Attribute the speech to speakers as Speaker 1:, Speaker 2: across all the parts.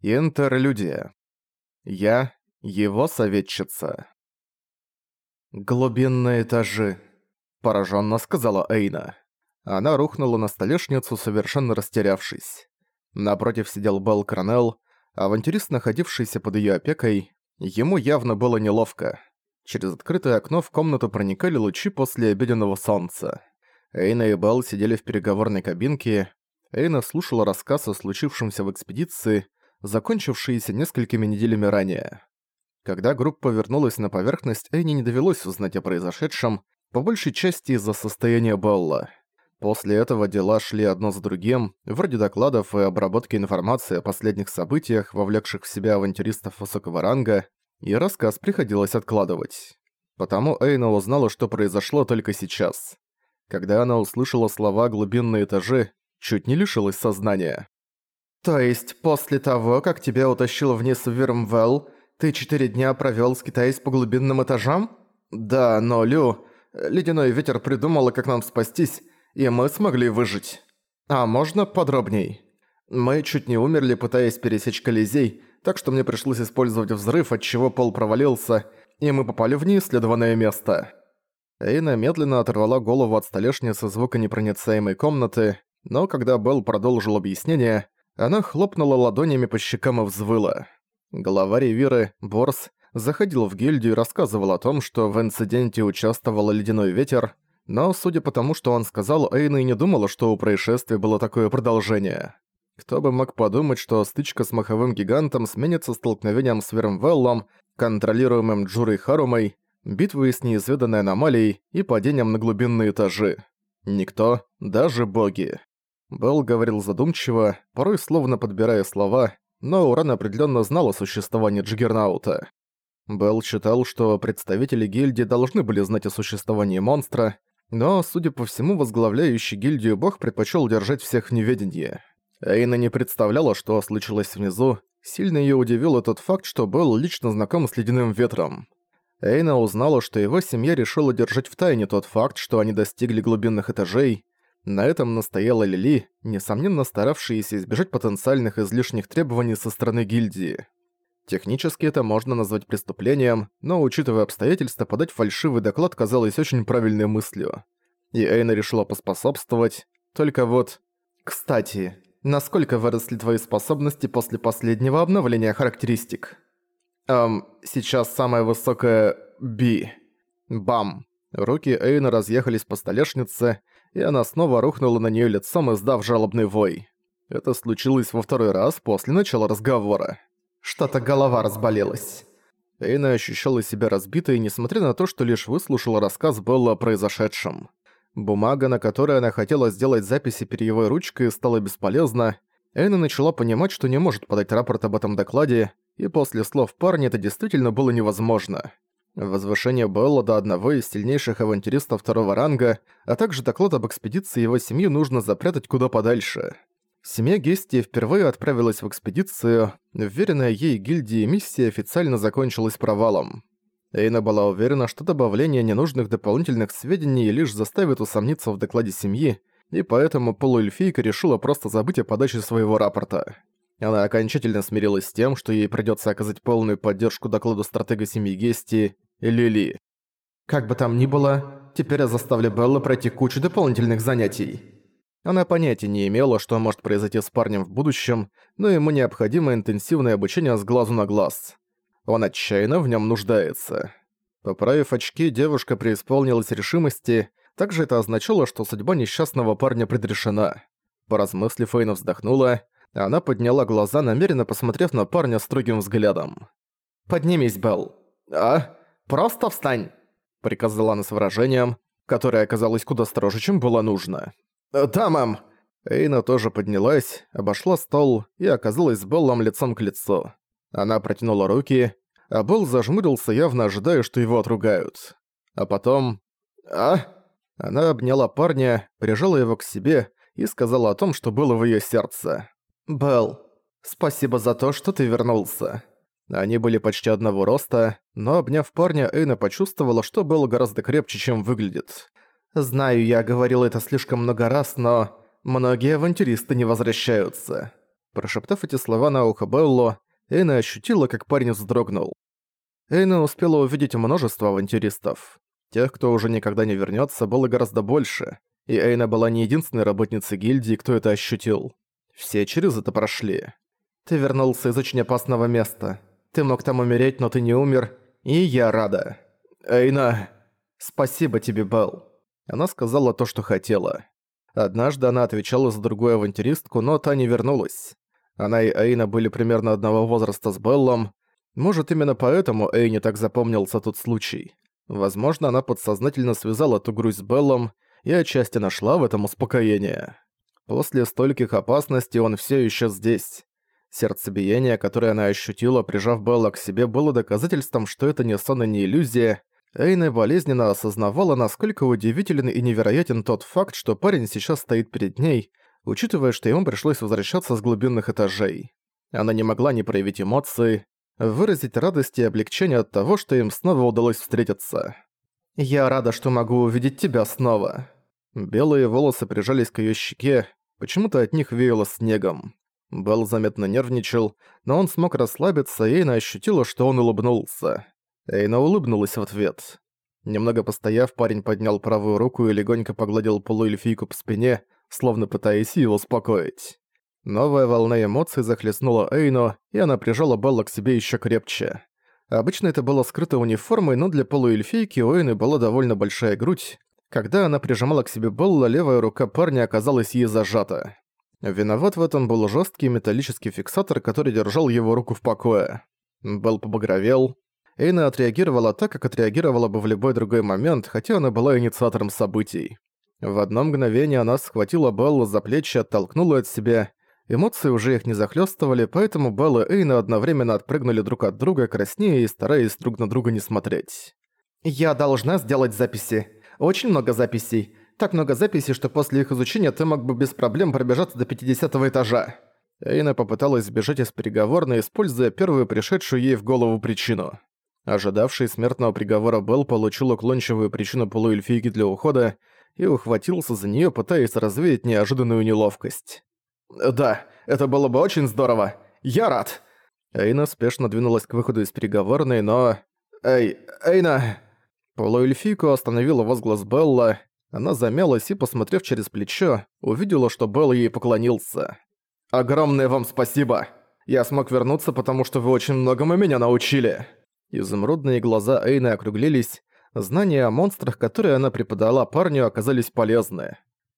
Speaker 1: Интерлюдия. Я его советчица. «Глубинные этажи», – пораженно сказала Эйна. Она рухнула на столешницу, совершенно растерявшись. Напротив сидел Белл Кронелл, авантюрист, находившийся под ее опекой. Ему явно было неловко. Через открытое окно в комнату проникали лучи после обеденного солнца. Эйна и Белл сидели в переговорной кабинке. Эйна слушала рассказ о случившемся в экспедиции, закончившиеся несколькими неделями ранее. Когда группа вернулась на поверхность, Эйне не довелось узнать о произошедшем, по большей части из-за состояния Белла. После этого дела шли одно за другим, вроде докладов и обработки информации о последних событиях, вовлекших в себя авантюристов высокого ранга, и рассказ приходилось откладывать. Потому Эйна узнала, что произошло только сейчас. Когда она услышала слова «глубинные этажи», чуть не лишилась сознания.
Speaker 2: «То есть после того, как тебя утащил вниз в Вирмвелл, ты четыре дня провёл, скитаясь по глубинным этажам?» «Да, но, Лю, ледяной ветер придумала, как нам спастись, и мы смогли выжить. А можно подробней?» «Мы чуть не умерли, пытаясь пересечь Колизей, так что мне пришлось использовать взрыв, от чего пол провалился, и мы попали в неисследованное место». Эйна медленно оторвала голову от столешницы звуконепроницаемой комнаты, но когда Белл продолжил объяснение, она хлопнула ладонями по щекам и взвыла. Глава Ревиры, Борс, заходил в гильдию и рассказывал о том, что в инциденте участвовал ледяной ветер, но, судя по тому, что он сказал, Эйна и не думала, что у происшествия было такое продолжение. Кто бы мог подумать, что стычка с маховым гигантом сменится столкновением с Вермвеллом, контролируемым Джурой Харумой, битвой с неизведанной аномалией и падением на глубинные этажи. Никто, даже боги. Белл говорил задумчиво, порой словно подбирая слова, но Уран определенно знал о существовании Джиггернаута. Белл считал, что представители гильдии должны были знать о существовании монстра, но, судя по всему, возглавляющий гильдию бог предпочел держать всех в неведении. Эйна не представляла, что случилось внизу, сильно ее удивил тот факт, что Белл лично знаком с Ледяным Ветром. Эйна узнала, что его семья решила держать в тайне тот факт, что они достигли глубинных этажей, на этом настояла Лили, несомненно старавшаяся избежать потенциальных излишних требований со стороны гильдии. Технически это можно назвать преступлением, но, учитывая обстоятельства, подать фальшивый доклад казалось очень правильной мыслью. И Эйна решила поспособствовать, только вот... Кстати, насколько выросли твои способности после последнего обновления характеристик? Эм, сейчас самая высокая... Би. Бам. Руки Эйна разъехались по столешнице, и она снова рухнула на неё лицом, издав жалобный вой. Это случилось во второй раз после начала разговора. Что-то голова разболелась. Эйна ощущала себя разбитой, несмотря на то, что лишь выслушала рассказ Белла о произошедшем. Бумага, на которой она хотела сделать записи перьевой ручкой, стала бесполезна. Эйна начала понимать, что не может подать рапорт об этом докладе, и после слов парня это действительно было невозможно. Возвышение Белла до одного из сильнейших авантюристов второго ранга, а также доклад об экспедиции его семьи нужно запрятать куда подальше. Семья Гести впервые отправилась в экспедицию, уверенная ей гильдии миссия официально закончилась провалом. Эйна была уверена, что добавление ненужных дополнительных сведений лишь заставит усомниться в докладе семьи, и поэтому полуэльфийка решила просто забыть о подаче своего рапорта. Она окончательно смирилась с тем, что ей придётся оказать полную поддержку докладу стратега семьи Гести Лили. Как бы там ни было, теперь я заставлю Белла пройти кучу дополнительных занятий. Она понятия не имела, что может произойти с парнем в будущем, но ему необходимо интенсивное обучение с глазу на глаз. Он отчаянно в нем нуждается. Поправив очки, девушка преисполнилась решимости, также это означало, что судьба несчастного парня предрешена. Поразмыслив, Эйна вздохнула, она подняла глаза, намеренно посмотрев на парня строгим взглядом. «Поднимись, Белл». «А? Просто встань!» — приказала она с выражением, которое оказалось куда строже, чем было нужно. «Да, мэм!» Эйна тоже поднялась, обошла стол и оказалась с Беллом лицом к лицу. Она протянула руки, а Белл зажмурился, явно ожидая, что его отругают. А потом... «А?» Она обняла парня, прижала его к себе и сказала о том, что было в её сердце. «Белл, спасибо за то, что ты вернулся». Они были почти одного роста, но обняв парня, Эйна почувствовала, что Белл гораздо крепче, чем выглядит. «Знаю, я говорил это слишком много раз, но многие авантюристы не возвращаются».
Speaker 1: Прошептав эти слова на ухо Беллу, Эйна ощутила, как парень вздрогнул. Эйна успела увидеть множество авантюристов. Тех, кто уже никогда не вернется, было гораздо больше, и Эйна была не единственной работницей гильдии, кто это ощутил. Все через это прошли. «Ты вернулся из очень опасного места. Ты мог там умереть, но ты не умер, и я рада. Эйна, спасибо тебе, Белл». Она сказала то, что хотела. Однажды она отвечала за другую авантюристку, но та не вернулась. Она и Эйна были примерно одного возраста с Беллом. Может, именно поэтому Эйне так запомнился тот случай. Возможно, она подсознательно связала ту грусть с Беллом и отчасти нашла в этом успокоение. После стольких опасностей он все еще здесь. Сердцебиение, которое она ощутила, прижав Белла к себе, было доказательством, что это не сон и не иллюзия. Эйна болезненно осознавала, насколько удивителен и невероятен тот факт, что парень сейчас стоит перед ней, учитывая, что ему пришлось возвращаться с глубинных этажей. Она не могла не проявить эмоции, выразить радость и облегчение от того, что им снова удалось встретиться. «Я рада, что могу увидеть тебя снова». Белые волосы прижались к её щеке, почему-то от них веяло снегом. Белл заметно нервничал, но он смог расслабиться, и Эйна ощутила, что он улыбнулся. Эйна улыбнулась в ответ. Немного постояв, парень поднял правую руку и легонько погладил полуэльфийку по спине, словно пытаясь его успокоить. Новая волна эмоций захлестнула Эйну, и она прижала Белла к себе еще крепче. Обычно это было скрыто униформой, но для полуэльфийки у Эйны была довольно большая грудь. Когда она прижимала к себе Белла, левая рука парня оказалась ей зажата. Виноват в этом был жесткий металлический фиксатор, который держал его руку в покое. Белл побагровел. Эйна отреагировала так, как отреагировала бы в любой другой момент, хотя она была инициатором событий. В одно мгновение она схватила Беллу за плечи, оттолкнула от себя Эмоции уже их не захлёстывали, поэтому Белла и Эйна одновременно отпрыгнули друг от друга, краснея и стараясь друг на друга не смотреть. «Я должна сделать записи. Очень много записей. Так много записей, что после их изучения ты мог бы без проблем пробежаться до 50 этажа». Эйна попыталась сбежать из переговорной, используя первую пришедшую ей в голову причину. Ожидавший смертного приговора Белл получил уклончивую причину полуэльфийки для ухода и ухватился за неё, пытаясь развеять неожиданную неловкость. «Да, это было бы очень здорово. Я рад!» Эйна спешно двинулась к выходу из переговорной, но... «Эй, Эйна!» Полуэльфийку остановила возглас Белла. Она замялась и, посмотрев через плечо, увидела, что Белл ей поклонился. «Огромное вам спасибо! Я смог вернуться, потому что вы очень многому меня научили!» Изумрудные глаза Эйны округлились. Знания о монстрах, которые она преподала парню, оказались полезны.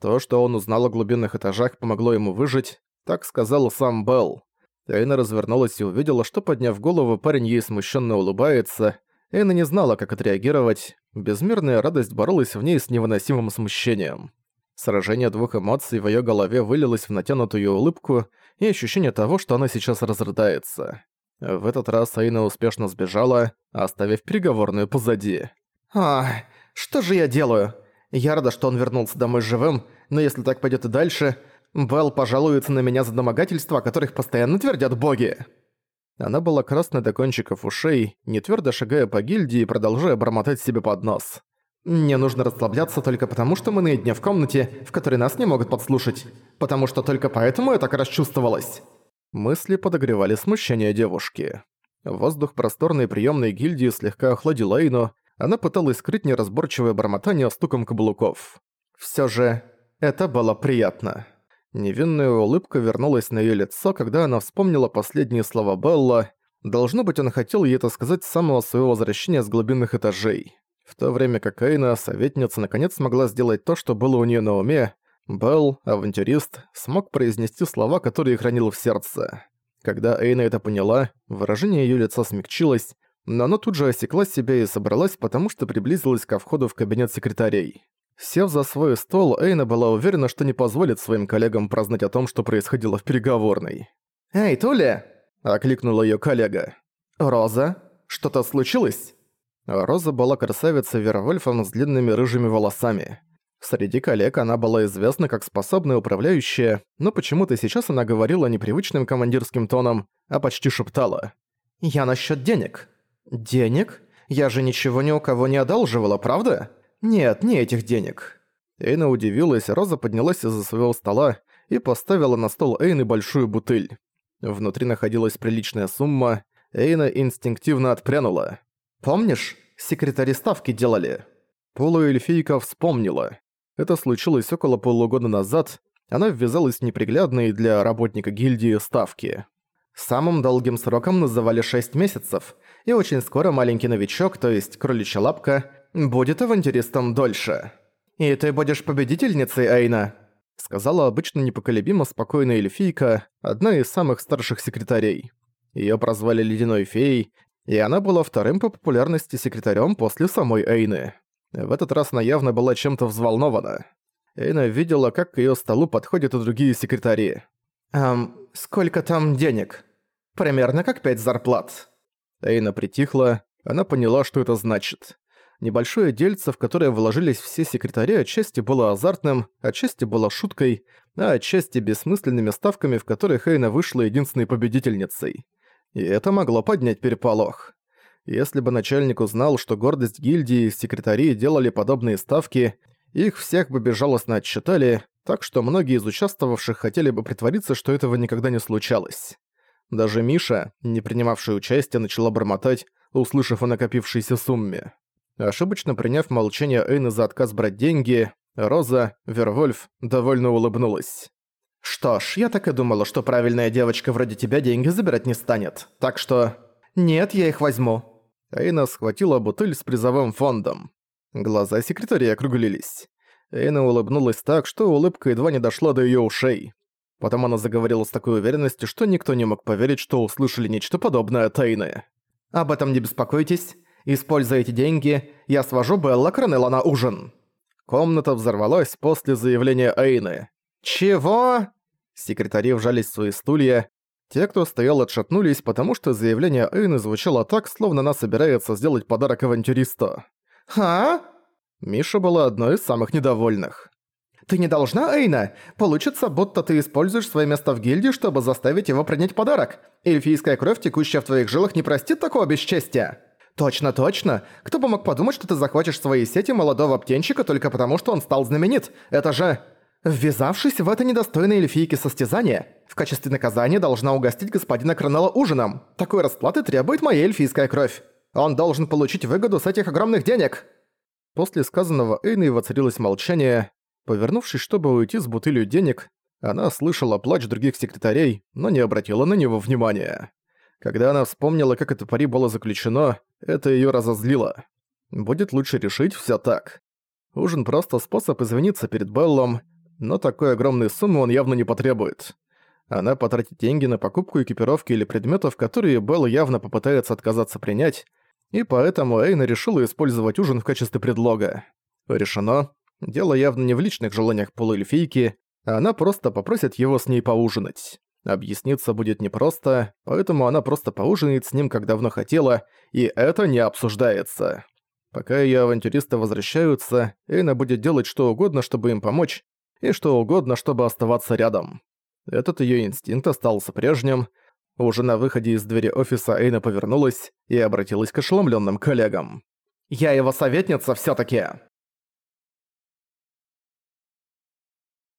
Speaker 1: То, что он узнал о глубинных этажах, помогло ему выжить, так сказал сам Белл. Эйна развернулась и увидела, что, подняв голову, парень ей смущенно улыбается. Эйна не знала, как отреагировать. Безмерная радость боролась в ней с невыносимым смущением. Сражение двух эмоций в её голове вылилось в натянутую улыбку и ощущение того, что она сейчас разрыдается. В этот раз Эйна успешно сбежала, оставив переговорную позади. «А, что же я делаю? Я рада, что он вернулся домой живым, но если так пойдет и дальше, Белл пожалуется на меня за домогательства, о которых постоянно твердят боги». Она была красной до кончиков ушей, не твердо шагая по гильдии продолжая бормотать себе под нос. «Мне нужно расслабляться только потому, что мы наедине в комнате, в которой нас не могут подслушать. Потому что только поэтому я так расчувствовалась». Мысли подогревали смущение девушки. Воздух просторной приемной гильдии слегка охладил Эйну, она пыталась скрыть неразборчивое бормотание стуком каблуков. Всё же, это было приятно. Невинная улыбка вернулась на её лицо, когда она вспомнила последние слова Белла. Должно быть, он хотел ей это сказать с самого своего возвращения с глубинных этажей. В то время как Эйна, советница, наконец смогла сделать то, что было у неё на уме, Белл, авантюрист, смог произнести слова, которые хранил в сердце. Когда Эйна это поняла, выражение её лица смягчилось, но она тут же осекла себя и собралась, потому что приблизилась ко входу в кабинет секретарей. Сев за свой стол, Эйна была уверена, что не позволит своим коллегам прознать о том, что происходило в переговорной. «Эй, Туля!» – окликнула её коллега. «Роза? Что-то случилось?» Роза была красавицей Вервольфом с длинными рыжими волосами. Среди коллег она была известна как способная управляющая, но почему-то сейчас она говорила непривычным командирским тоном, а почти шептала. «Я насчёт денег. «Денег? Я же ничего ни у кого не одалживала, правда? Нет, не этих денег». Эйна удивилась, Роза поднялась из-за своего стола и поставила на стол Эйны большую бутыль. Внутри находилась приличная сумма, Эйна инстинктивно отпрянула.
Speaker 2: «Помнишь, секретари ставки делали?»
Speaker 1: Полуэльфийка вспомнила. Это случилось около полугода назад, она ввязалась в неприглядные для работника гильдии ставки.
Speaker 2: Самым долгим сроком называли 6 месяцев, и очень скоро маленький новичок, то есть кроличья лапка, будет авантюристом дольше. «И ты будешь победительницей, Эйна», — сказала обычно непоколебимо спокойная эльфийка, одна из самых старших секретарей. Её прозвали Ледяной Феей, и она была вторым по популярности секретарем после самой Эйны. В этот раз она явно была чем-то взволнована. Эйна видела, как к её столу подходят и другие секретари.
Speaker 1: «Эм, сколько там денег?» «Примерно как пять зарплат». Эйна притихла, она поняла, что это значит. Небольшое дельце, в которое вложились все секретари, отчасти было азартным, отчасти было шуткой, а отчасти бессмысленными ставками, в которых Эйна вышла единственной победительницей. И это могло поднять переполох. Если бы начальник узнал, что гордость гильдии и секретари делали подобные ставки, их всех бы безжалостно отчитали, так что многие из участвовавших хотели бы притвориться, что этого никогда не случалось. Даже Миша, не принимавшая участие, начала бормотать, услышав о накопившейся сумме. Ошибочно приняв молчание Эйны за отказ брать деньги, Роза, Вервольф, довольно улыбнулась.
Speaker 2: «Что ж, я так и думала, что правильная девочка вроде тебя деньги забирать не станет. Так что... Нет, я их возьму.
Speaker 1: Эйна схватила бутыль с призовым фондом. Глаза секретаря округлились. Эйна улыбнулась так, что улыбка едва не дошла до её ушей. Потом она заговорила с такой уверенностью, что никто не мог поверить, что услышали нечто подобное от Эйны.
Speaker 2: «Об этом не беспокойтесь. Используя эти деньги, я свожу Белла Кронелла на ужин».
Speaker 1: Комната взорвалась после заявления Эйны.
Speaker 2: «Чего?»
Speaker 1: Секретари вжались в свои стулья, те, кто стоял, отшатнулись, потому что заявление Эйны звучало так, словно она собирается сделать подарок авантюристу.
Speaker 2: «А?»
Speaker 1: Миша была одной из самых недовольных.
Speaker 2: «Ты не должна, Эйна? Получится, будто ты используешь свое место в гильдии, чтобы заставить его принять подарок. Эльфийская кровь, текущая в твоих жилах, не простит такого бесчестия». «Точно, точно. Кто бы мог подумать, что ты захватишь в свои сети молодого птенчика только потому, что он стал знаменит? Это же...» Ввязавшись в это недостойное эльфийки состязание, в качестве наказания должна угостить господина Кронелла ужином. Такой расплаты требует моя эльфийская кровь. Он должен получить выгоду с этих огромных денег.
Speaker 1: После сказанного Эйны воцарилось молчание. Повернувшись, чтобы уйти с бутылью денег, она слышала плач других секретарей, но не обратила на него внимания. Когда она вспомнила, как это пари было заключено, это её разозлило. Будет лучше решить всё так. Ужин просто способ извиниться перед Беллом, но такой огромной суммы он явно не потребует. Она потратит деньги на покупку экипировки или предметов, которые Белл явно попытается отказаться принять, и поэтому Эйна решила использовать ужин в качестве предлога. Решено. Дело явно не в личных желаниях полуэльфийки, а она просто попросит его с ней поужинать. Объясниться будет непросто, поэтому она просто поужинает с ним, как давно хотела, и это не обсуждается. Пока её авантюристы возвращаются, Эйна будет делать что угодно, чтобы им помочь, и что угодно, чтобы оставаться рядом. Этот её инстинкт остался прежним. Уже на выходе из двери офиса Эйна повернулась и обратилась к ошеломлённым коллегам.
Speaker 2: «Я его советница всё-таки!»